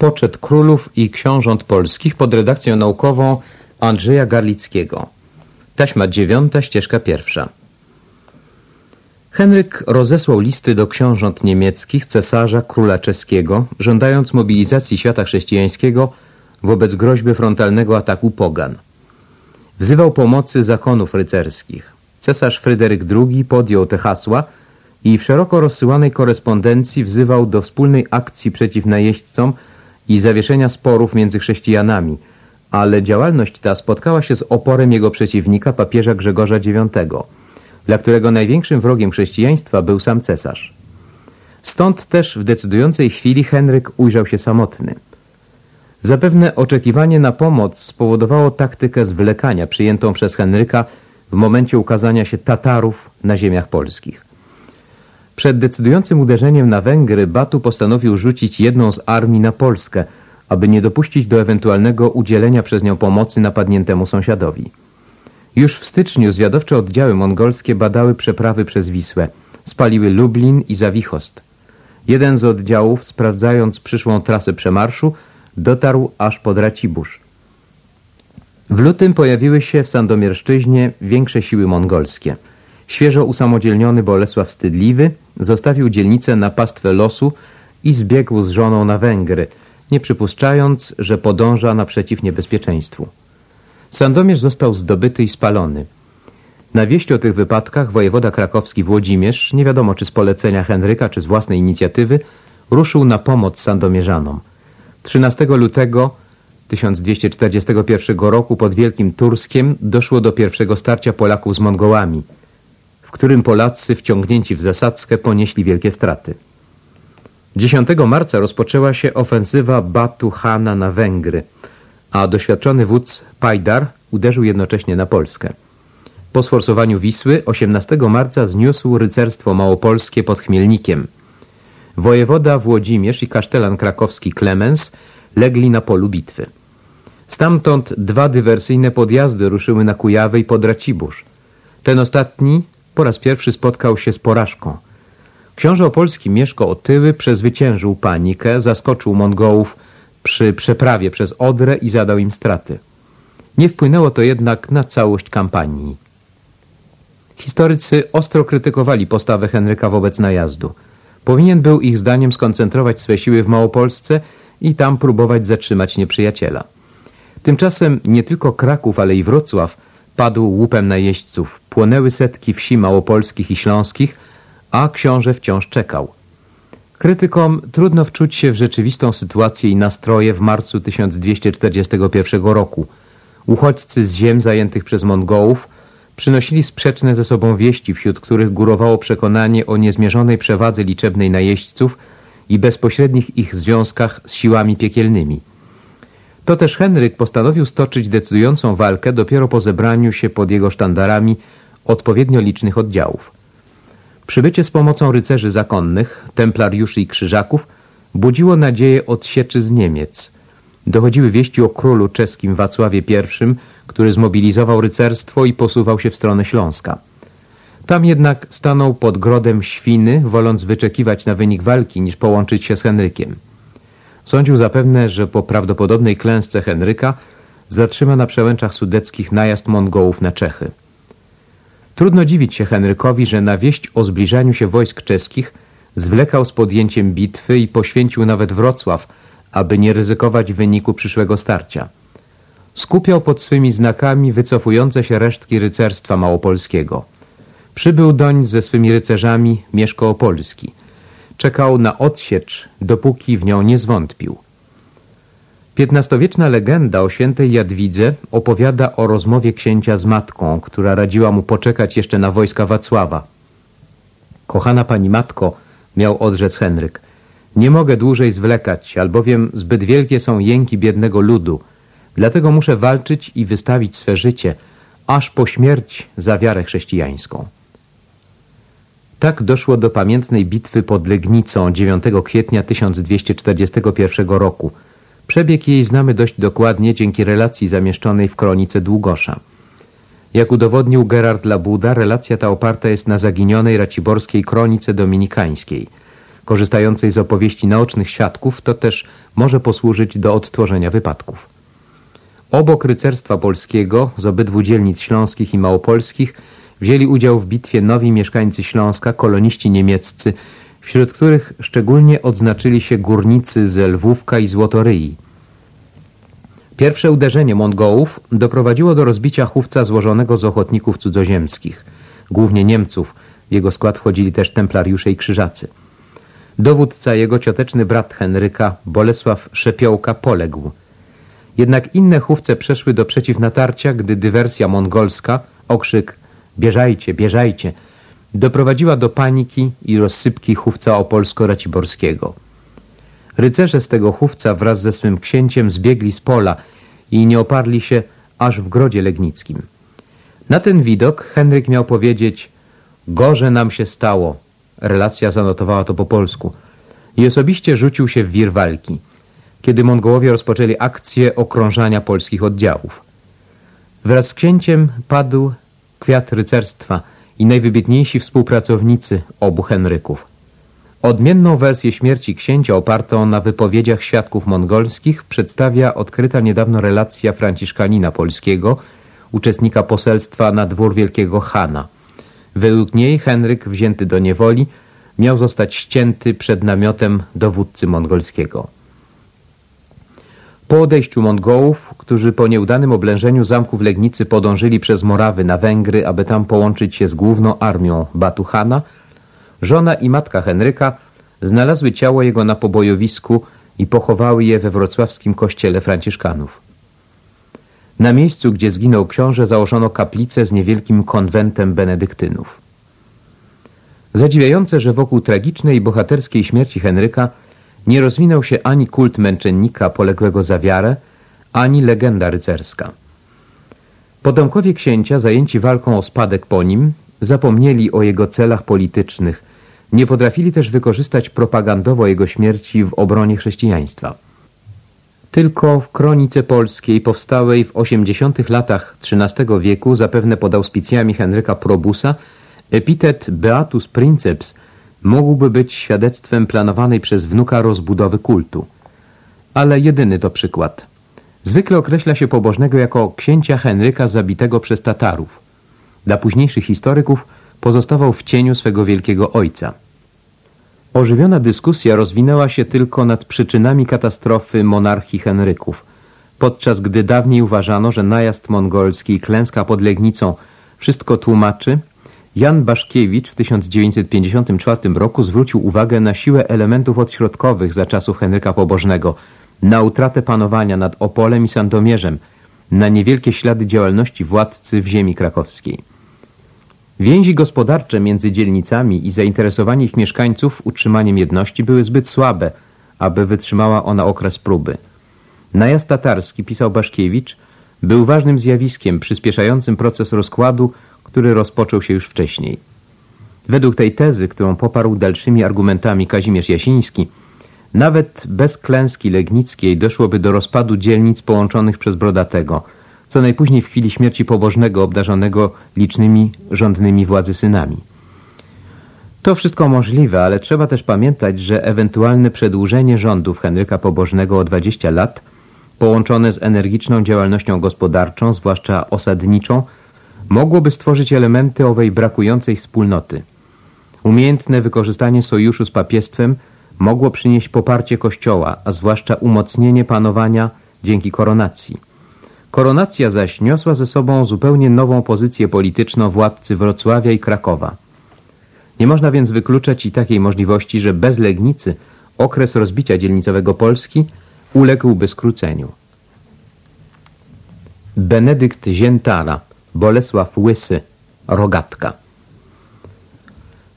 Poczet królów i książąt polskich pod redakcją naukową Andrzeja Garlickiego. Taśma dziewiąta, ścieżka pierwsza. Henryk rozesłał listy do książąt niemieckich, cesarza, króla czeskiego, żądając mobilizacji świata chrześcijańskiego wobec groźby frontalnego ataku pogan. Wzywał pomocy zakonów rycerskich. Cesarz Fryderyk II podjął te hasła i w szeroko rozsyłanej korespondencji wzywał do wspólnej akcji przeciw najeźdźcom i zawieszenia sporów między chrześcijanami, ale działalność ta spotkała się z oporem jego przeciwnika, papieża Grzegorza IX, dla którego największym wrogiem chrześcijaństwa był sam cesarz. Stąd też w decydującej chwili Henryk ujrzał się samotny. Zapewne oczekiwanie na pomoc spowodowało taktykę zwlekania przyjętą przez Henryka w momencie ukazania się Tatarów na ziemiach polskich. Przed decydującym uderzeniem na Węgry Batu postanowił rzucić jedną z armii na Polskę, aby nie dopuścić do ewentualnego udzielenia przez nią pomocy napadniętemu sąsiadowi. Już w styczniu zwiadowcze oddziały mongolskie badały przeprawy przez Wisłę. Spaliły Lublin i Zawichost. Jeden z oddziałów, sprawdzając przyszłą trasę przemarszu, dotarł aż pod Racibórz. W lutym pojawiły się w Sandomierszczyźnie większe siły mongolskie. Świeżo usamodzielniony Bolesław Wstydliwy zostawił dzielnicę na pastwę losu i zbiegł z żoną na Węgry, nie przypuszczając, że podąża naprzeciw niebezpieczeństwu. Sandomierz został zdobyty i spalony. Na wieść o tych wypadkach wojewoda krakowski Włodzimierz, nie wiadomo czy z polecenia Henryka, czy z własnej inicjatywy, ruszył na pomoc Sandomierzanom. 13 lutego 1241 roku pod Wielkim Turskiem doszło do pierwszego starcia Polaków z Mongołami, w którym Polacy wciągnięci w zasadzkę ponieśli wielkie straty. 10 marca rozpoczęła się ofensywa Batu Hana na Węgry, a doświadczony wódz Pajdar uderzył jednocześnie na Polskę. Po sforsowaniu Wisły 18 marca zniósł rycerstwo małopolskie pod Chmielnikiem. Wojewoda Włodzimierz i kasztelan krakowski Klemens legli na polu bitwy. Stamtąd dwa dywersyjne podjazdy ruszyły na Kujawy i pod Racibórz. Ten ostatni po raz pierwszy spotkał się z porażką. Książę Opolski Mieszko Otyły przezwyciężył panikę, zaskoczył Mongołów przy przeprawie przez Odrę i zadał im straty. Nie wpłynęło to jednak na całość kampanii. Historycy ostro krytykowali postawę Henryka wobec najazdu. Powinien był ich zdaniem skoncentrować swe siły w Małopolsce i tam próbować zatrzymać nieprzyjaciela. Tymczasem nie tylko Kraków, ale i Wrocław padł łupem najeźdźców. Płonęły setki wsi małopolskich i śląskich, a książę wciąż czekał. Krytykom trudno wczuć się w rzeczywistą sytuację i nastroje w marcu 1241 roku. Uchodźcy z ziem zajętych przez Mongołów przynosili sprzeczne ze sobą wieści, wśród których górowało przekonanie o niezmierzonej przewadze liczebnej najeźdźców i bezpośrednich ich związkach z siłami piekielnymi. To też Henryk postanowił stoczyć decydującą walkę dopiero po zebraniu się pod jego sztandarami odpowiednio licznych oddziałów. Przybycie z pomocą rycerzy zakonnych, templariuszy i krzyżaków budziło nadzieję odsieczy z Niemiec. Dochodziły wieści o królu czeskim Wacławie I, który zmobilizował rycerstwo i posuwał się w stronę Śląska. Tam jednak stanął pod grodem Świny, woląc wyczekiwać na wynik walki, niż połączyć się z Henrykiem. Sądził zapewne, że po prawdopodobnej klęsce Henryka zatrzyma na przełęczach sudeckich najazd Mongołów na Czechy. Trudno dziwić się Henrykowi, że na wieść o zbliżaniu się wojsk czeskich zwlekał z podjęciem bitwy i poświęcił nawet Wrocław, aby nie ryzykować wyniku przyszłego starcia. Skupiał pod swymi znakami wycofujące się resztki rycerstwa małopolskiego. Przybył doń ze swymi rycerzami Mieszko Opolski. Czekał na odsiecz, dopóki w nią nie zwątpił. Piętnastowieczna legenda o świętej Jadwidze opowiada o rozmowie księcia z matką, która radziła mu poczekać jeszcze na wojska Wacława. Kochana pani matko, miał odrzec Henryk, nie mogę dłużej zwlekać, albowiem zbyt wielkie są jęki biednego ludu. Dlatego muszę walczyć i wystawić swe życie, aż po śmierć za wiarę chrześcijańską. Tak doszło do pamiętnej bitwy pod Legnicą 9 kwietnia 1241 roku – Przebieg jej znamy dość dokładnie dzięki relacji zamieszczonej w kronice Długosza. Jak udowodnił Gerard Labuda, relacja ta oparta jest na zaginionej raciborskiej kronice dominikańskiej. korzystającej z opowieści naocznych świadków, to też może posłużyć do odtworzenia wypadków. Obok rycerstwa polskiego z obydwu dzielnic śląskich i małopolskich wzięli udział w bitwie nowi mieszkańcy Śląska, koloniści niemieccy, wśród których szczególnie odznaczyli się górnicy ze Lwówka i Złotoryi. Pierwsze uderzenie Mongołów doprowadziło do rozbicia chówca złożonego z ochotników cudzoziemskich, głównie Niemców, w jego skład wchodzili też templariusze i krzyżacy. Dowódca jego cioteczny brat Henryka, Bolesław Szepiołka, poległ. Jednak inne chówce przeszły do przeciwnatarcia, gdy dywersja mongolska, okrzyk bieżajcie, bieżajcie, doprowadziła do paniki i rozsypki chówca opolsko-raciborskiego. Rycerze z tego chówca wraz ze swym księciem zbiegli z pola i nie oparli się aż w grodzie legnickim. Na ten widok Henryk miał powiedzieć Gorze nam się stało. Relacja zanotowała to po polsku. I osobiście rzucił się w wir walki, kiedy Mongołowie rozpoczęli akcję okrążania polskich oddziałów. Wraz z księciem padł kwiat rycerstwa i najwybitniejsi współpracownicy obu Henryków. Odmienną wersję śmierci księcia opartą na wypowiedziach świadków mongolskich przedstawia odkryta niedawno relacja franciszkanina polskiego, uczestnika poselstwa na dwór wielkiego Hana – Według niej Henryk, wzięty do niewoli, miał zostać ścięty przed namiotem dowódcy mongolskiego. Po odejściu Mongołów, którzy po nieudanym oblężeniu zamku w Legnicy podążyli przez Morawy na Węgry, aby tam połączyć się z główną armią Batuchana, żona i matka Henryka znalazły ciało jego na pobojowisku i pochowały je we wrocławskim kościele franciszkanów. Na miejscu, gdzie zginął książę, założono kaplicę z niewielkim konwentem benedyktynów. Zadziwiające, że wokół tragicznej i bohaterskiej śmierci Henryka nie rozwinął się ani kult męczennika poległego za wiarę, ani legenda rycerska. Potomkowie księcia, zajęci walką o spadek po nim, zapomnieli o jego celach politycznych, nie potrafili też wykorzystać propagandowo jego śmierci w obronie chrześcijaństwa. Tylko w kronice polskiej powstałej w 80 latach XIII wieku, zapewne pod auspicjami Henryka Probusa, epitet Beatus Princeps mógłby być świadectwem planowanej przez wnuka rozbudowy kultu. Ale jedyny to przykład. Zwykle określa się pobożnego jako księcia Henryka zabitego przez Tatarów. Dla późniejszych historyków pozostawał w cieniu swego wielkiego ojca. Ożywiona dyskusja rozwinęła się tylko nad przyczynami katastrofy monarchii Henryków, podczas gdy dawniej uważano, że najazd mongolski i klęska pod Legnicą wszystko tłumaczy, Jan Baszkiewicz w 1954 roku zwrócił uwagę na siłę elementów odśrodkowych za czasów Henryka Pobożnego, na utratę panowania nad Opolem i Sandomierzem, na niewielkie ślady działalności władcy w ziemi krakowskiej. Więzi gospodarcze między dzielnicami i zainteresowanie ich mieszkańców utrzymaniem jedności były zbyt słabe, aby wytrzymała ona okres próby. Najazd tatarski, pisał Baszkiewicz, był ważnym zjawiskiem przyspieszającym proces rozkładu, który rozpoczął się już wcześniej. Według tej tezy, którą poparł dalszymi argumentami Kazimierz Jasiński, nawet bez klęski legnickiej doszłoby do rozpadu dzielnic połączonych przez Brodatego – co najpóźniej w chwili śmierci pobożnego obdarzonego licznymi rządnymi władzy synami. To wszystko możliwe, ale trzeba też pamiętać, że ewentualne przedłużenie rządów Henryka Pobożnego o 20 lat, połączone z energiczną działalnością gospodarczą, zwłaszcza osadniczą, mogłoby stworzyć elementy owej brakującej wspólnoty. Umiejętne wykorzystanie sojuszu z papiestwem mogło przynieść poparcie Kościoła, a zwłaszcza umocnienie panowania dzięki koronacji. Koronacja zaś niosła ze sobą zupełnie nową pozycję polityczną władcy Wrocławia i Krakowa. Nie można więc wykluczać i takiej możliwości, że bez Legnicy okres rozbicia dzielnicowego Polski uległby skróceniu. Benedykt Ziętara, Bolesław Łysy, Rogatka.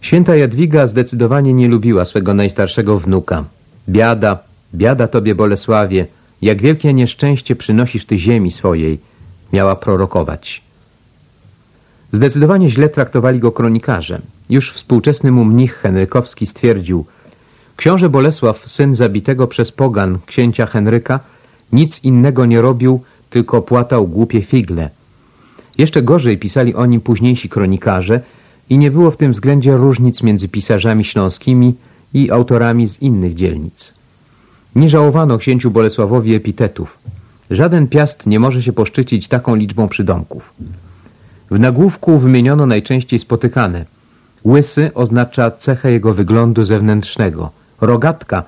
Święta Jadwiga zdecydowanie nie lubiła swego najstarszego wnuka. Biada, biada tobie Bolesławie, jak wielkie nieszczęście przynosisz ty ziemi swojej, miała prorokować. Zdecydowanie źle traktowali go kronikarze. Już współczesny mu mnich Henrykowski stwierdził Książę Bolesław, syn zabitego przez pogan księcia Henryka, nic innego nie robił, tylko płatał głupie figle. Jeszcze gorzej pisali o nim późniejsi kronikarze i nie było w tym względzie różnic między pisarzami śląskimi i autorami z innych dzielnic. Nie żałowano księciu Bolesławowi epitetów. Żaden piast nie może się poszczycić taką liczbą przydomków. W nagłówku wymieniono najczęściej spotykane. Łysy oznacza cechę jego wyglądu zewnętrznego. Rogatka,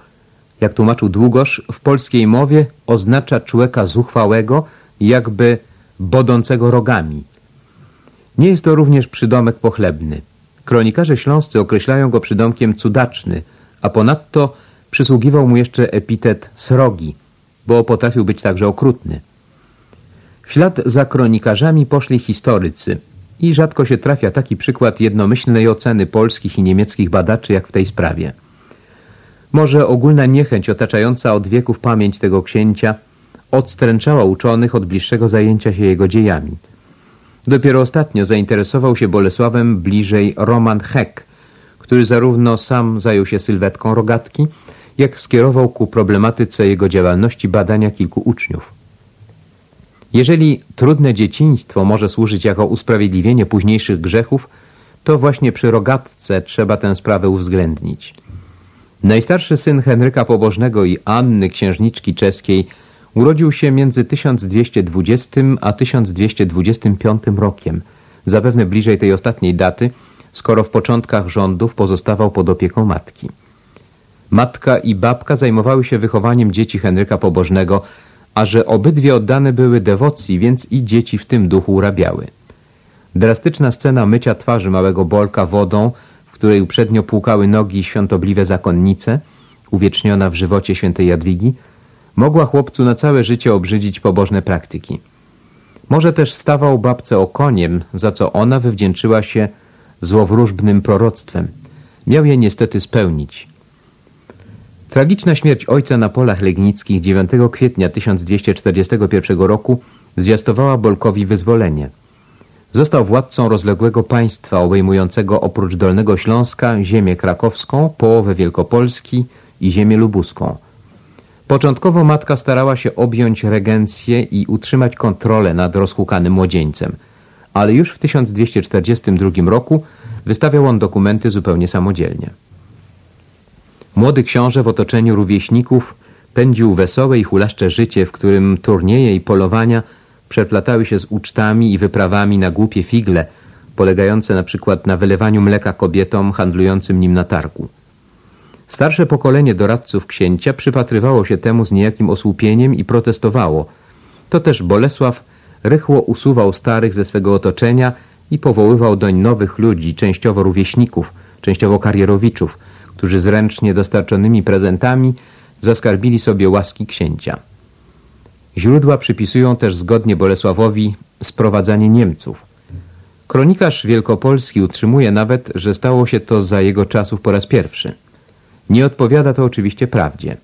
jak tłumaczył Długosz, w polskiej mowie oznacza człowieka zuchwałego, jakby bodącego rogami. Nie jest to również przydomek pochlebny. Kronikarze śląscy określają go przydomkiem cudaczny, a ponadto przysługiwał mu jeszcze epitet srogi, bo potrafił być także okrutny. W ślad za kronikarzami poszli historycy i rzadko się trafia taki przykład jednomyślnej oceny polskich i niemieckich badaczy jak w tej sprawie. Może ogólna niechęć otaczająca od wieków pamięć tego księcia odstręczała uczonych od bliższego zajęcia się jego dziejami. Dopiero ostatnio zainteresował się Bolesławem bliżej Roman Heck, który zarówno sam zajął się sylwetką rogatki, jak skierował ku problematyce jego działalności badania kilku uczniów. Jeżeli trudne dzieciństwo może służyć jako usprawiedliwienie późniejszych grzechów, to właśnie przy rogatce trzeba tę sprawę uwzględnić. Najstarszy syn Henryka Pobożnego i Anny, księżniczki czeskiej, urodził się między 1220 a 1225 rokiem, zapewne bliżej tej ostatniej daty, skoro w początkach rządów pozostawał pod opieką matki. Matka i babka zajmowały się wychowaniem dzieci Henryka Pobożnego, a że obydwie oddane były dewocji, więc i dzieci w tym duchu urabiały. Drastyczna scena mycia twarzy małego Bolka wodą, w której uprzednio płukały nogi świątobliwe zakonnice, uwieczniona w żywocie świętej Jadwigi, mogła chłopcu na całe życie obrzydzić pobożne praktyki. Może też stawał babce okoniem, za co ona wywdzięczyła się złowróżbnym proroctwem. Miał je niestety spełnić. Tragiczna śmierć ojca na polach legnickich 9 kwietnia 1241 roku zwiastowała Bolkowi wyzwolenie. Został władcą rozległego państwa obejmującego oprócz Dolnego Śląska ziemię krakowską, połowę Wielkopolski i ziemię lubuską. Początkowo matka starała się objąć regencję i utrzymać kontrolę nad rozhukanym młodzieńcem, ale już w 1242 roku wystawiał on dokumenty zupełnie samodzielnie. Młody książę w otoczeniu rówieśników pędził wesołe i hulaszcze życie, w którym turnieje i polowania przeplatały się z ucztami i wyprawami na głupie figle, polegające na przykład na wylewaniu mleka kobietom handlującym nim na targu. Starsze pokolenie doradców księcia przypatrywało się temu z niejakim osłupieniem i protestowało. To też Bolesław rychło usuwał starych ze swego otoczenia i powoływał doń nowych ludzi, częściowo rówieśników, częściowo karierowiczów, którzy zręcznie dostarczonymi prezentami zaskarbili sobie łaski księcia. Źródła przypisują też zgodnie Bolesławowi sprowadzanie Niemców. Kronikarz Wielkopolski utrzymuje nawet, że stało się to za jego czasów po raz pierwszy. Nie odpowiada to oczywiście prawdzie.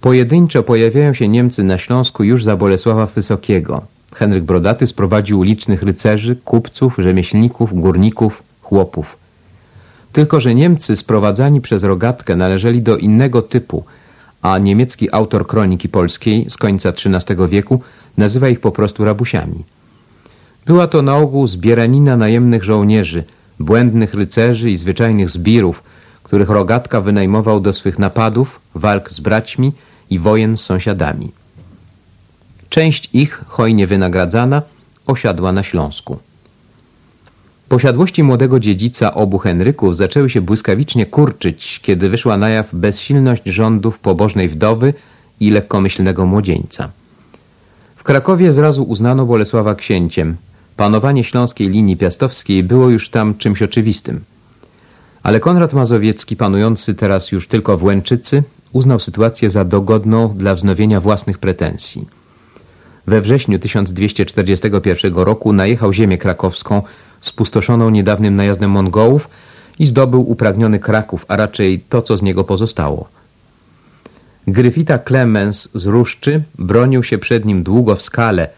Pojedynczo pojawiają się Niemcy na Śląsku już za Bolesława Wysokiego. Henryk Brodaty sprowadził licznych rycerzy, kupców, rzemieślników, górników, chłopów. Tylko, że Niemcy sprowadzani przez rogatkę należeli do innego typu, a niemiecki autor kroniki polskiej z końca XIII wieku nazywa ich po prostu rabusiami. Była to na ogół zbieranina najemnych żołnierzy, błędnych rycerzy i zwyczajnych zbirów, których rogatka wynajmował do swych napadów, walk z braćmi i wojen z sąsiadami. Część ich, hojnie wynagradzana, osiadła na Śląsku. Posiadłości młodego dziedzica obu Henryków zaczęły się błyskawicznie kurczyć, kiedy wyszła na jaw bezsilność rządów pobożnej wdowy i lekkomyślnego młodzieńca. W Krakowie zrazu uznano Bolesława księciem. Panowanie śląskiej linii piastowskiej było już tam czymś oczywistym. Ale Konrad Mazowiecki, panujący teraz już tylko w Łęczycy, uznał sytuację za dogodną dla wznowienia własnych pretensji. We wrześniu 1241 roku najechał ziemię krakowską, spustoszoną niedawnym najazdem Mongołów i zdobył upragniony Kraków, a raczej to, co z niego pozostało. Gryfita Clemens z Ruszczy bronił się przed nim długo w skale,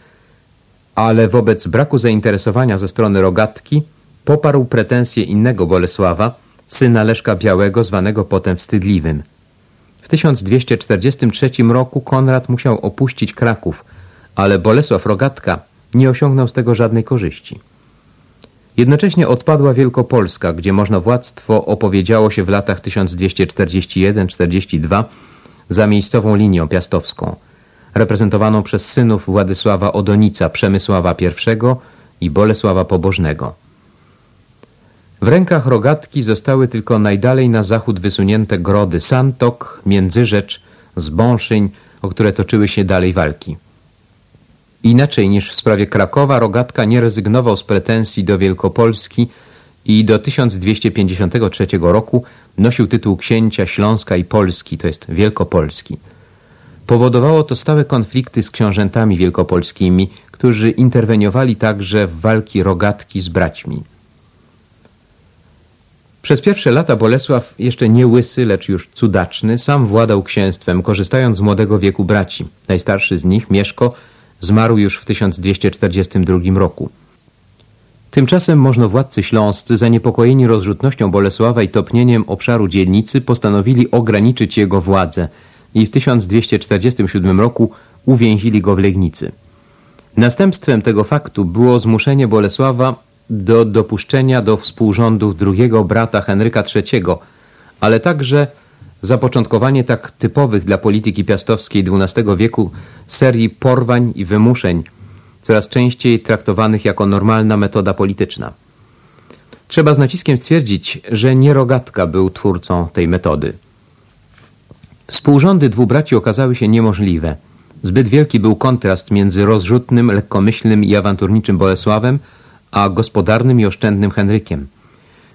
ale wobec braku zainteresowania ze strony Rogatki poparł pretensje innego Bolesława, syna Leszka Białego, zwanego potem Wstydliwym. W 1243 roku Konrad musiał opuścić Kraków, ale Bolesław Rogatka nie osiągnął z tego żadnej korzyści. Jednocześnie odpadła Wielkopolska, gdzie możnowładztwo opowiedziało się w latach 1241-42 za miejscową linią piastowską, reprezentowaną przez synów Władysława Odonica, Przemysława I i Bolesława Pobożnego. W rękach rogatki zostały tylko najdalej na zachód wysunięte grody Santok, Międzyrzecz, Zbąszyń, o które toczyły się dalej walki. Inaczej niż w sprawie Krakowa, Rogatka nie rezygnował z pretensji do Wielkopolski i do 1253 roku nosił tytuł księcia Śląska i Polski, to jest Wielkopolski. Powodowało to stałe konflikty z książętami wielkopolskimi, którzy interweniowali także w walki Rogatki z braćmi. Przez pierwsze lata Bolesław, jeszcze nie łysy, lecz już cudaczny, sam władał księstwem, korzystając z młodego wieku braci. Najstarszy z nich, Mieszko, zmarł już w 1242 roku. Tymczasem możnowładcy śląscy, zaniepokojeni rozrzutnością Bolesława i topnieniem obszaru dzielnicy, postanowili ograniczyć jego władzę i w 1247 roku uwięzili go w Legnicy. Następstwem tego faktu było zmuszenie Bolesława do dopuszczenia do współrządów drugiego brata Henryka III, ale także zapoczątkowanie tak typowych dla polityki piastowskiej XII wieku serii porwań i wymuszeń, coraz częściej traktowanych jako normalna metoda polityczna. Trzeba z naciskiem stwierdzić, że nie Rogatka był twórcą tej metody. Współrządy dwóch braci okazały się niemożliwe. Zbyt wielki był kontrast między rozrzutnym, lekkomyślnym i awanturniczym Bolesławem, a gospodarnym i oszczędnym Henrykiem.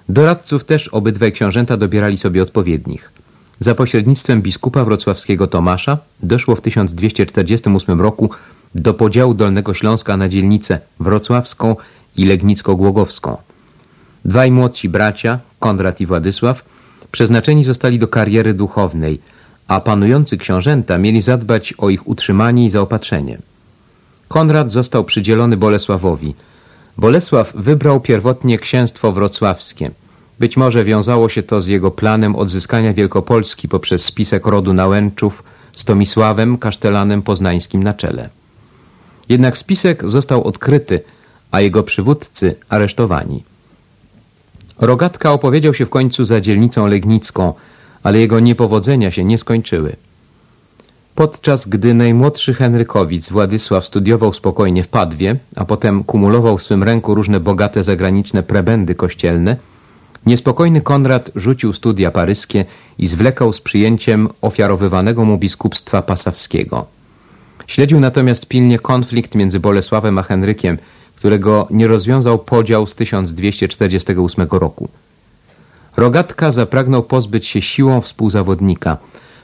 Doradców też obydwaj książęta dobierali sobie odpowiednich. Za pośrednictwem biskupa wrocławskiego Tomasza doszło w 1248 roku do podziału Dolnego Śląska na dzielnice wrocławską i legnicko-głogowską. Dwaj młodsi bracia, Konrad i Władysław, przeznaczeni zostali do kariery duchownej, a panujący książęta mieli zadbać o ich utrzymanie i zaopatrzenie. Konrad został przydzielony Bolesławowi. Bolesław wybrał pierwotnie księstwo wrocławskie. Być może wiązało się to z jego planem odzyskania Wielkopolski poprzez spisek rodu Nałęczów z Tomisławem, kasztelanem poznańskim na czele. Jednak spisek został odkryty, a jego przywódcy aresztowani. Rogatka opowiedział się w końcu za dzielnicą legnicką, ale jego niepowodzenia się nie skończyły. Podczas gdy najmłodszy Henrykowic Władysław studiował spokojnie w Padwie, a potem kumulował w swym ręku różne bogate zagraniczne prebendy kościelne, niespokojny Konrad rzucił studia paryskie i zwlekał z przyjęciem ofiarowywanego mu biskupstwa pasawskiego. Śledził natomiast pilnie konflikt między Bolesławem a Henrykiem, którego nie rozwiązał podział z 1248 roku. Rogatka zapragnął pozbyć się siłą współzawodnika.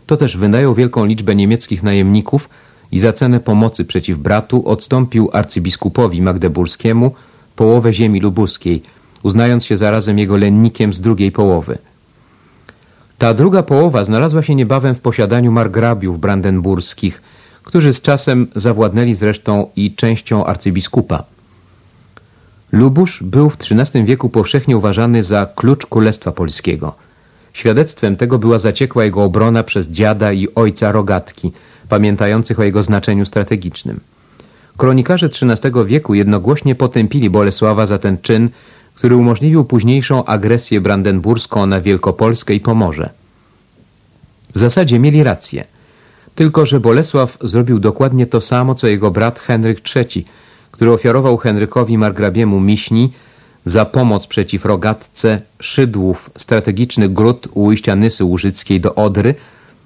To też wynajął wielką liczbę niemieckich najemników i za cenę pomocy przeciw bratu odstąpił arcybiskupowi magdeburskiemu połowę ziemi lubuskiej, uznając się zarazem jego lennikiem z drugiej połowy. Ta druga połowa znalazła się niebawem w posiadaniu margrabiów brandenburskich, którzy z czasem zawładnęli zresztą i częścią arcybiskupa. Lubusz był w XIII wieku powszechnie uważany za klucz Królestwa Polskiego. Świadectwem tego była zaciekła jego obrona przez dziada i ojca Rogatki, pamiętających o jego znaczeniu strategicznym. Kronikarze XIII wieku jednogłośnie potępili Bolesława za ten czyn, który umożliwił późniejszą agresję brandenburską na Wielkopolskę i Pomorze. W zasadzie mieli rację, tylko że Bolesław zrobił dokładnie to samo, co jego brat Henryk III, który ofiarował Henrykowi Margrabiemu Miśni za pomoc przeciw rogatce Szydłów, strategiczny gród u ujścia Nysy Łużyckiej do Odry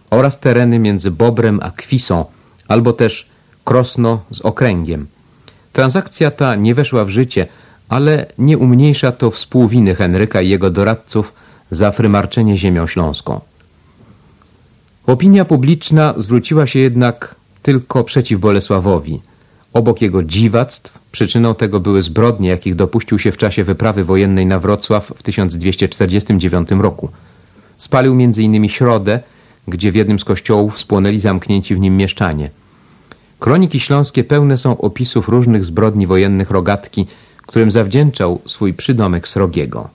oraz tereny między Bobrem a Kwisą, albo też Krosno z Okręgiem. Transakcja ta nie weszła w życie, ale nie umniejsza to współwiny Henryka i jego doradców za frymarczenie ziemią śląską. Opinia publiczna zwróciła się jednak tylko przeciw Bolesławowi – Obok jego dziwactw przyczyną tego były zbrodnie, jakich dopuścił się w czasie wyprawy wojennej na Wrocław w 1249 roku. Spalił m.in. środę, gdzie w jednym z kościołów spłonęli zamknięci w nim mieszczanie. Kroniki śląskie pełne są opisów różnych zbrodni wojennych Rogatki, którym zawdzięczał swój przydomek Srogiego.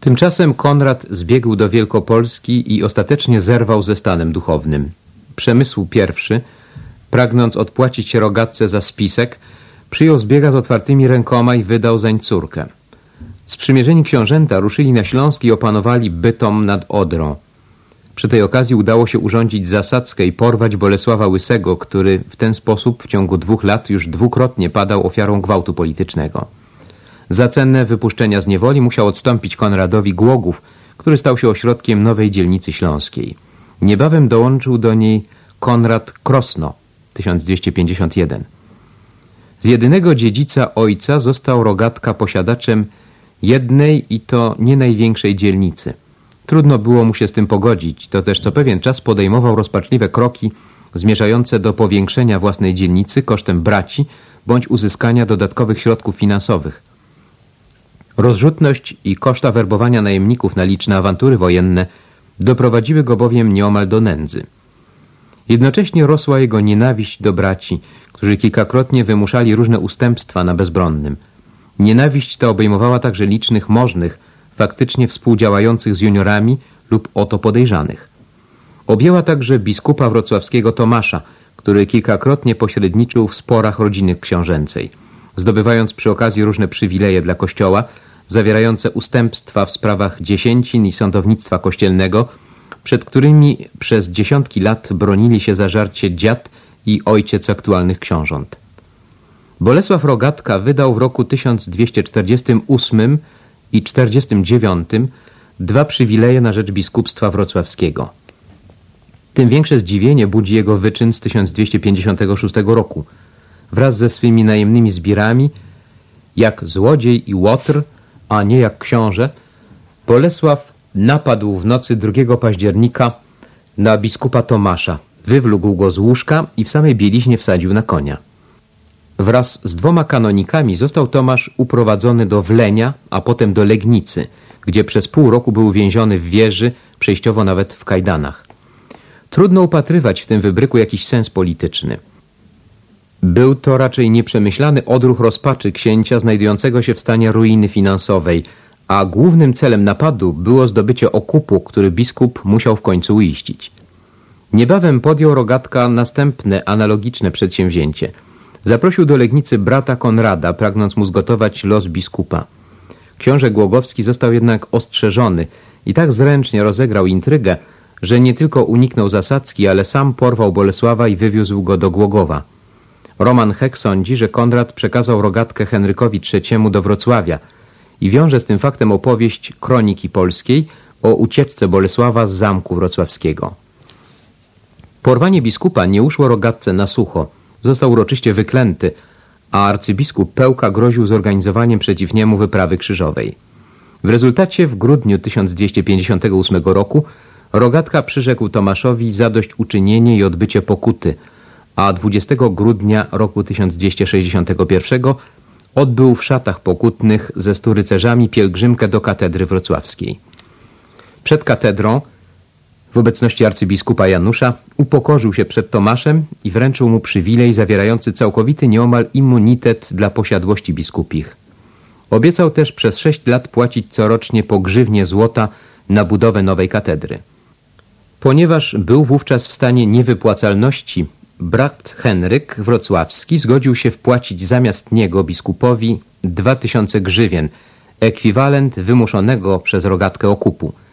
Tymczasem Konrad zbiegł do Wielkopolski i ostatecznie zerwał ze stanem duchownym. Przemysł I pragnąc odpłacić rogatce za spisek, przyjął zbiega z otwartymi rękoma i wydał zań córkę. Sprzymierzeni książęta ruszyli na Śląsk i opanowali Bytom nad Odrą. Przy tej okazji udało się urządzić zasadzkę i porwać Bolesława Łysego, który w ten sposób w ciągu dwóch lat już dwukrotnie padał ofiarą gwałtu politycznego. Za cenę wypuszczenia z niewoli musiał odstąpić Konradowi Głogów, który stał się ośrodkiem nowej dzielnicy śląskiej. Niebawem dołączył do niej Konrad Krosno, 1251. Jedynego dziedzica ojca został Rogatka posiadaczem jednej i to nie największej dzielnicy. Trudno było mu się z tym pogodzić, to też co pewien czas podejmował rozpaczliwe kroki zmierzające do powiększenia własnej dzielnicy kosztem braci bądź uzyskania dodatkowych środków finansowych. Rozrzutność i koszta werbowania najemników na liczne awantury wojenne doprowadziły go bowiem nieomal do nędzy. Jednocześnie rosła jego nienawiść do braci, którzy kilkakrotnie wymuszali różne ustępstwa na bezbronnym. Nienawiść ta obejmowała także licznych możnych, faktycznie współdziałających z juniorami lub o to podejrzanych. Objęła także biskupa wrocławskiego Tomasza, który kilkakrotnie pośredniczył w sporach rodziny książęcej, zdobywając przy okazji różne przywileje dla kościoła, zawierające ustępstwa w sprawach dziesięcin i sądownictwa kościelnego, przed którymi przez dziesiątki lat bronili się zażarcie dziad i ojciec aktualnych książąt. Bolesław Rogatka wydał w roku 1248 i 49 dwa przywileje na rzecz biskupstwa wrocławskiego. Tym większe zdziwienie budzi jego wyczyn z 1256 roku. Wraz ze swymi najemnymi zbirami, jak złodziej i łotr, a nie jak książę, Bolesław napadł w nocy 2 października na biskupa Tomasza, wywlógł go z łóżka i w samej bieliźnie wsadził na konia. Wraz z dwoma kanonikami został Tomasz uprowadzony do Wlenia, a potem do Legnicy, gdzie przez pół roku był więziony w wieży, przejściowo nawet w kajdanach. Trudno upatrywać w tym wybryku jakiś sens polityczny. Był to raczej nieprzemyślany odruch rozpaczy księcia znajdującego się w stanie ruiny finansowej, a głównym celem napadu było zdobycie okupu, który biskup musiał w końcu uiścić. Niebawem podjął Rogatka następne analogiczne przedsięwzięcie – Zaprosił do Legnicy brata Konrada, pragnąc mu zgotować los biskupa. Książę Głogowski został jednak ostrzeżony i tak zręcznie rozegrał intrygę, że nie tylko uniknął zasadzki, ale sam porwał Bolesława i wywiózł go do Głogowa. Roman Hek sądzi, że Konrad przekazał rogatkę Henrykowi III do Wrocławia i wiąże z tym faktem opowieść Kroniki Polskiej o ucieczce Bolesława z zamku wrocławskiego. Porwanie biskupa nie uszło rogatce na sucho – Został uroczyście wyklęty, a arcybiskup Pełka groził zorganizowaniem przeciw niemu wyprawy krzyżowej. W rezultacie w grudniu 1258 roku Rogatka przyrzekł Tomaszowi zadośćuczynienie i odbycie pokuty, a 20 grudnia roku 1261 odbył w szatach pokutnych ze stu rycerzami pielgrzymkę do katedry wrocławskiej. Przed katedrą w obecności arcybiskupa Janusza upokorzył się przed Tomaszem i wręczył mu przywilej zawierający całkowity nieomal immunitet dla posiadłości biskupich. Obiecał też przez sześć lat płacić corocznie po grzywnie złota na budowę nowej katedry. Ponieważ był wówczas w stanie niewypłacalności, brat Henryk Wrocławski zgodził się wpłacić zamiast niego biskupowi dwa tysiące grzywien, ekwiwalent wymuszonego przez rogatkę okupu –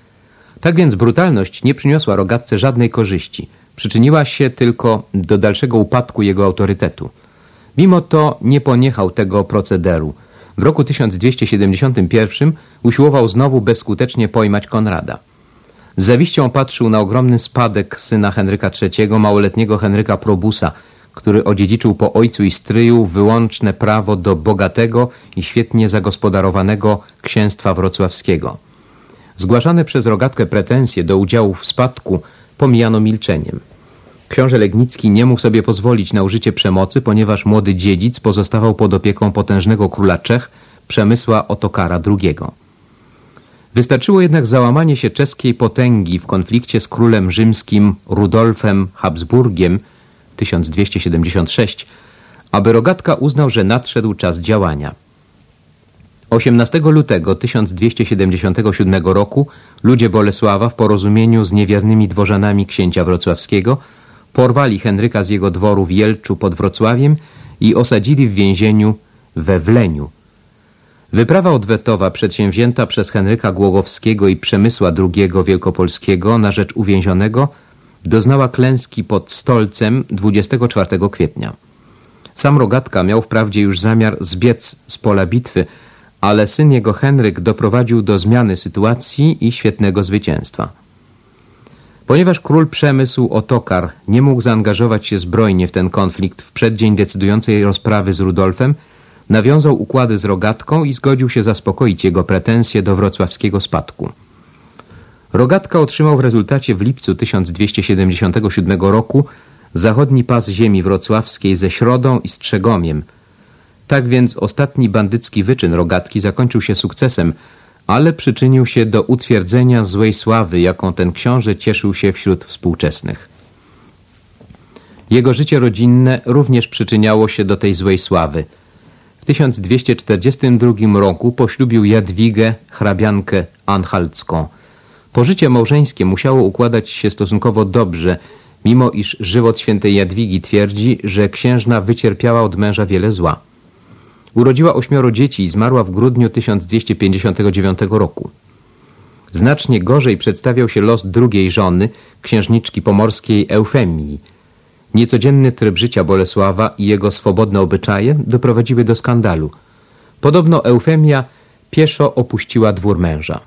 tak więc brutalność nie przyniosła rogatce żadnej korzyści. Przyczyniła się tylko do dalszego upadku jego autorytetu. Mimo to nie poniechał tego procederu. W roku 1271 usiłował znowu bezskutecznie pojmać Konrada. Z zawiścią patrzył na ogromny spadek syna Henryka III, małoletniego Henryka Probusa, który odziedziczył po ojcu i stryju wyłączne prawo do bogatego i świetnie zagospodarowanego księstwa wrocławskiego. Zgłaszane przez Rogatkę pretensje do udziału w spadku pomijano milczeniem. Książę Legnicki nie mógł sobie pozwolić na użycie przemocy, ponieważ młody dziedzic pozostawał pod opieką potężnego króla Czech, Przemysła Otokara II. Wystarczyło jednak załamanie się czeskiej potęgi w konflikcie z królem rzymskim Rudolfem Habsburgiem 1276, aby Rogatka uznał, że nadszedł czas działania. 18 lutego 1277 roku ludzie Bolesława w porozumieniu z niewiernymi dworzanami księcia wrocławskiego porwali Henryka z jego dworu w Jelczu pod Wrocławiem i osadzili w więzieniu we Wleniu. Wyprawa odwetowa przedsięwzięta przez Henryka Głogowskiego i Przemysła II Wielkopolskiego na rzecz uwięzionego doznała klęski pod Stolcem 24 kwietnia. Sam Rogatka miał wprawdzie już zamiar zbiec z pola bitwy, ale syn jego Henryk doprowadził do zmiany sytuacji i świetnego zwycięstwa. Ponieważ król Przemysł Otokar nie mógł zaangażować się zbrojnie w ten konflikt w przeddzień decydującej rozprawy z Rudolfem, nawiązał układy z Rogatką i zgodził się zaspokoić jego pretensje do wrocławskiego spadku. Rogatka otrzymał w rezultacie w lipcu 1277 roku zachodni pas ziemi wrocławskiej ze Środą i Strzegomiem. Tak więc ostatni bandycki wyczyn Rogatki zakończył się sukcesem, ale przyczynił się do utwierdzenia złej sławy, jaką ten książę cieszył się wśród współczesnych. Jego życie rodzinne również przyczyniało się do tej złej sławy. W 1242 roku poślubił Jadwigę, hrabiankę anhalcką. Pożycie małżeńskie musiało układać się stosunkowo dobrze, mimo iż żywot świętej Jadwigi twierdzi, że księżna wycierpiała od męża wiele zła. Urodziła ośmioro dzieci i zmarła w grudniu 1259 roku. Znacznie gorzej przedstawiał się los drugiej żony, księżniczki pomorskiej Eufemii. Niecodzienny tryb życia Bolesława i jego swobodne obyczaje doprowadziły do skandalu. Podobno Eufemia pieszo opuściła dwór męża.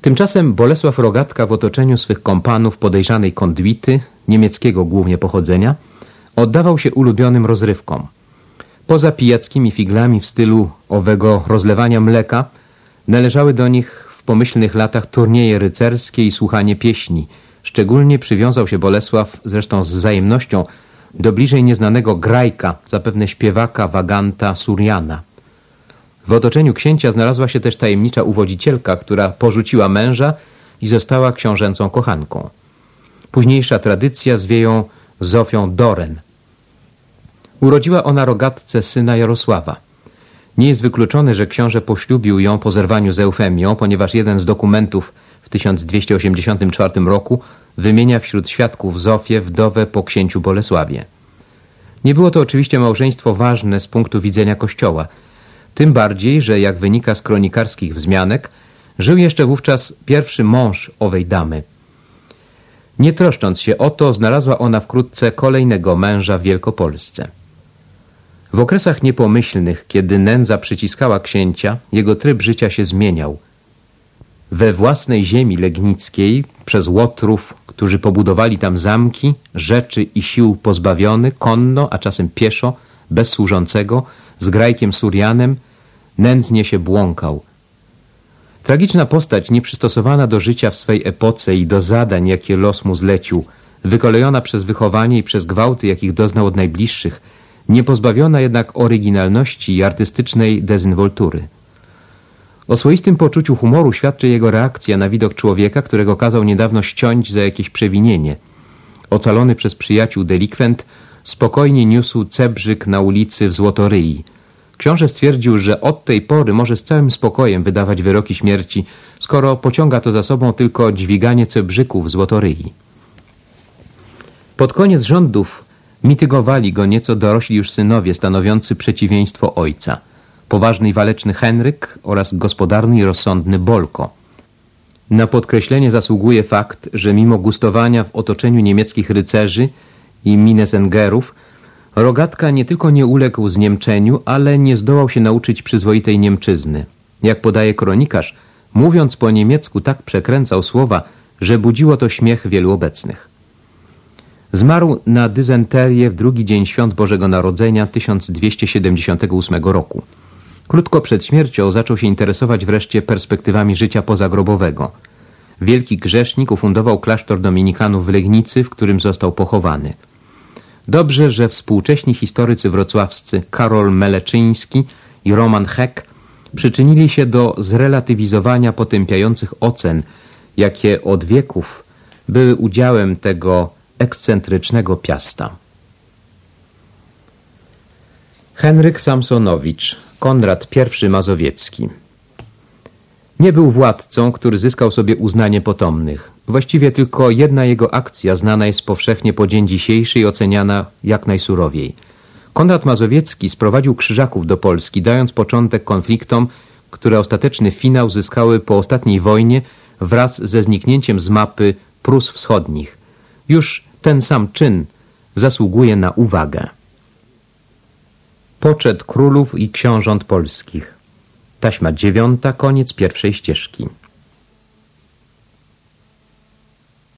Tymczasem Bolesław Rogatka w otoczeniu swych kompanów podejrzanej konduity, niemieckiego głównie pochodzenia, oddawał się ulubionym rozrywkom. Poza pijackimi figlami w stylu owego rozlewania mleka, należały do nich w pomyślnych latach turnieje rycerskie i słuchanie pieśni. Szczególnie przywiązał się Bolesław, zresztą z wzajemnością, do bliżej nieznanego grajka, zapewne śpiewaka, waganta, Suriana. W otoczeniu księcia znalazła się też tajemnicza uwodzicielka, która porzuciła męża i została książęcą kochanką. Późniejsza tradycja zwie ją Zofią Doren. Urodziła ona rogatce syna Jarosława. Nie jest wykluczone, że książę poślubił ją po zerwaniu z Eufemią, ponieważ jeden z dokumentów w 1284 roku wymienia wśród świadków Zofię, wdowę po księciu Bolesławie. Nie było to oczywiście małżeństwo ważne z punktu widzenia Kościoła – tym bardziej, że jak wynika z kronikarskich wzmianek, żył jeszcze wówczas pierwszy mąż owej damy. Nie troszcząc się o to, znalazła ona wkrótce kolejnego męża w Wielkopolsce. W okresach niepomyślnych, kiedy nędza przyciskała księcia, jego tryb życia się zmieniał. We własnej ziemi legnickiej, przez łotrów, którzy pobudowali tam zamki, rzeczy i sił pozbawiony, konno, a czasem pieszo, bez służącego, z grajkiem Surianem, nędznie się błąkał. Tragiczna postać, nieprzystosowana do życia w swej epoce i do zadań, jakie los mu zlecił, wykolejona przez wychowanie i przez gwałty, jakich doznał od najbliższych, niepozbawiona jednak oryginalności i artystycznej dezynwoltury. O swoistym poczuciu humoru świadczy jego reakcja na widok człowieka, którego kazał niedawno ściąć za jakieś przewinienie. Ocalony przez przyjaciół delikwent spokojnie niósł cebrzyk na ulicy w Złotoryi. Książę stwierdził, że od tej pory może z całym spokojem wydawać wyroki śmierci, skoro pociąga to za sobą tylko dźwiganie cebrzyków w Złotoryi. Pod koniec rządów mitygowali go nieco dorośli już synowie stanowiący przeciwieństwo ojca. Poważny i waleczny Henryk oraz gospodarny i rozsądny Bolko. Na podkreślenie zasługuje fakt, że mimo gustowania w otoczeniu niemieckich rycerzy i Minesengerów, Rogatka nie tylko nie uległ zniemczeniu, ale nie zdołał się nauczyć przyzwoitej Niemczyzny. Jak podaje kronikarz, mówiąc po niemiecku tak przekręcał słowa, że budziło to śmiech wielu obecnych. Zmarł na dysenterię w drugi dzień świąt Bożego Narodzenia 1278 roku. Krótko przed śmiercią zaczął się interesować wreszcie perspektywami życia pozagrobowego. Wielki grzesznik ufundował klasztor dominikanów w Legnicy, w którym został pochowany. Dobrze, że współcześni historycy wrocławscy Karol Meleczyński i Roman Heck przyczynili się do zrelatywizowania potępiających ocen, jakie od wieków były udziałem tego ekscentrycznego piasta. Henryk Samsonowicz, Konrad I Mazowiecki Nie był władcą, który zyskał sobie uznanie potomnych. Właściwie tylko jedna jego akcja znana jest powszechnie po dzień dzisiejszy i oceniana jak najsurowiej. Konrad Mazowiecki sprowadził krzyżaków do Polski, dając początek konfliktom, które ostateczny finał zyskały po ostatniej wojnie wraz ze zniknięciem z mapy Prus Wschodnich. Już ten sam czyn zasługuje na uwagę. Poczet królów i książąt polskich. Taśma dziewiąta, koniec pierwszej ścieżki.